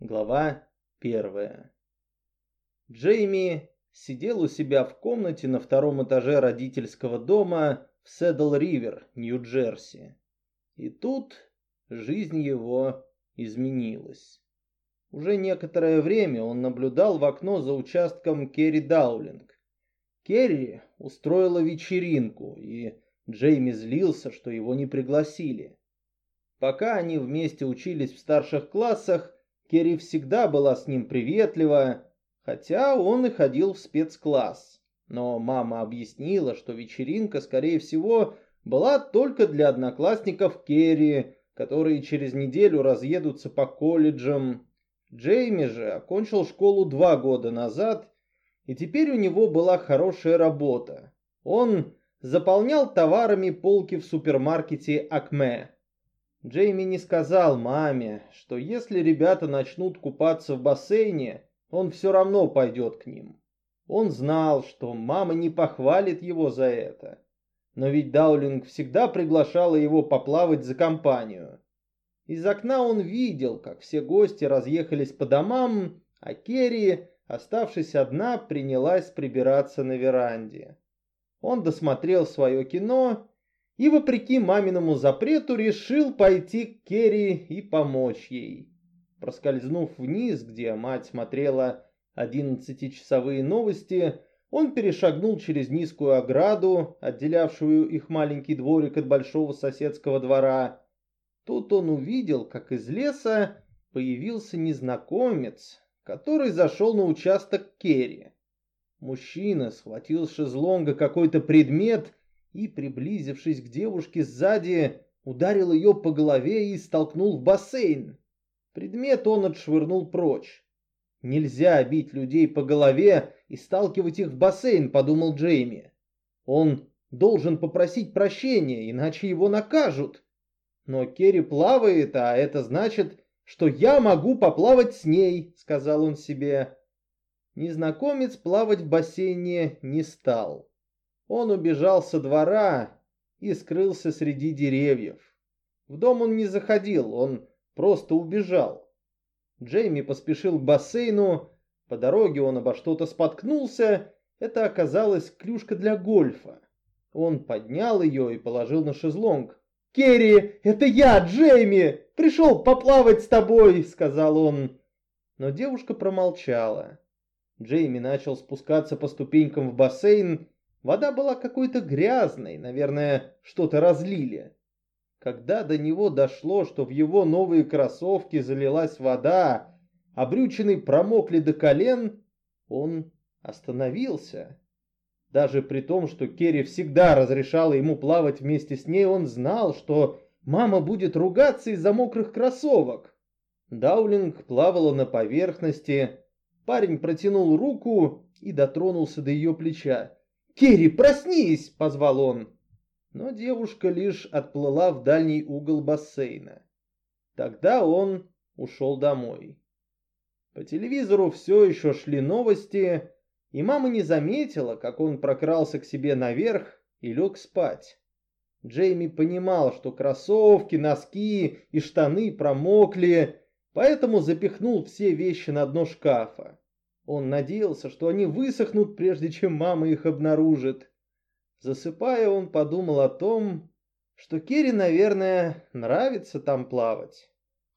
Глава первая. Джейми сидел у себя в комнате на втором этаже родительского дома в Седл-Ривер, Нью-Джерси. И тут жизнь его изменилась. Уже некоторое время он наблюдал в окно за участком Керри Даулинг. Керри устроила вечеринку, и Джейми злился, что его не пригласили. Пока они вместе учились в старших классах, Керри всегда была с ним приветлива, хотя он и ходил в спецкласс. Но мама объяснила, что вечеринка, скорее всего, была только для одноклассников Керри, которые через неделю разъедутся по колледжам. Джейми же окончил школу два года назад, и теперь у него была хорошая работа. Он заполнял товарами полки в супермаркете Акме. Джейми не сказал маме, что если ребята начнут купаться в бассейне, он все равно пойдет к ним. Он знал, что мама не похвалит его за это. Но ведь Даулинг всегда приглашала его поплавать за компанию. Из окна он видел, как все гости разъехались по домам, а Керри, оставшись одна, принялась прибираться на веранде. Он досмотрел свое кино и, вопреки маминому запрету, решил пойти к Керри и помочь ей. Проскользнув вниз, где мать смотрела одиннадцатичасовые новости, он перешагнул через низкую ограду, отделявшую их маленький дворик от большого соседского двора. Тут он увидел, как из леса появился незнакомец, который зашел на участок Керри. Мужчина схватил с шезлонга какой-то предмет и, приблизившись к девушке сзади, ударил ее по голове и столкнул в бассейн. Предмет он отшвырнул прочь. «Нельзя бить людей по голове и сталкивать их в бассейн», — подумал Джейми. «Он должен попросить прощения, иначе его накажут». «Но Керри плавает, а это значит, что я могу поплавать с ней», — сказал он себе. Незнакомец плавать в бассейне не стал. Он убежал со двора и скрылся среди деревьев. В дом он не заходил, он просто убежал. Джейми поспешил к бассейну, по дороге он обо что-то споткнулся, это оказалась клюшка для гольфа. Он поднял ее и положил на шезлонг. «Керри, это я, Джейми! Пришел поплавать с тобой!» — сказал он. Но девушка промолчала. Джейми начал спускаться по ступенькам в бассейн Вода была какой-то грязной, наверное, что-то разлили. Когда до него дошло, что в его новые кроссовки залилась вода, а брючины промокли до колен, он остановился. Даже при том, что Керри всегда разрешала ему плавать вместе с ней, он знал, что мама будет ругаться из-за мокрых кроссовок. Даулинг плавала на поверхности. Парень протянул руку и дотронулся до ее плеча. «Керри, проснись!» — позвал он. Но девушка лишь отплыла в дальний угол бассейна. Тогда он ушел домой. По телевизору все еще шли новости, и мама не заметила, как он прокрался к себе наверх и лег спать. Джейми понимал, что кроссовки, носки и штаны промокли, поэтому запихнул все вещи на дно шкафа. Он надеялся, что они высохнут, прежде чем мама их обнаружит. Засыпая, он подумал о том, что Керри, наверное, нравится там плавать.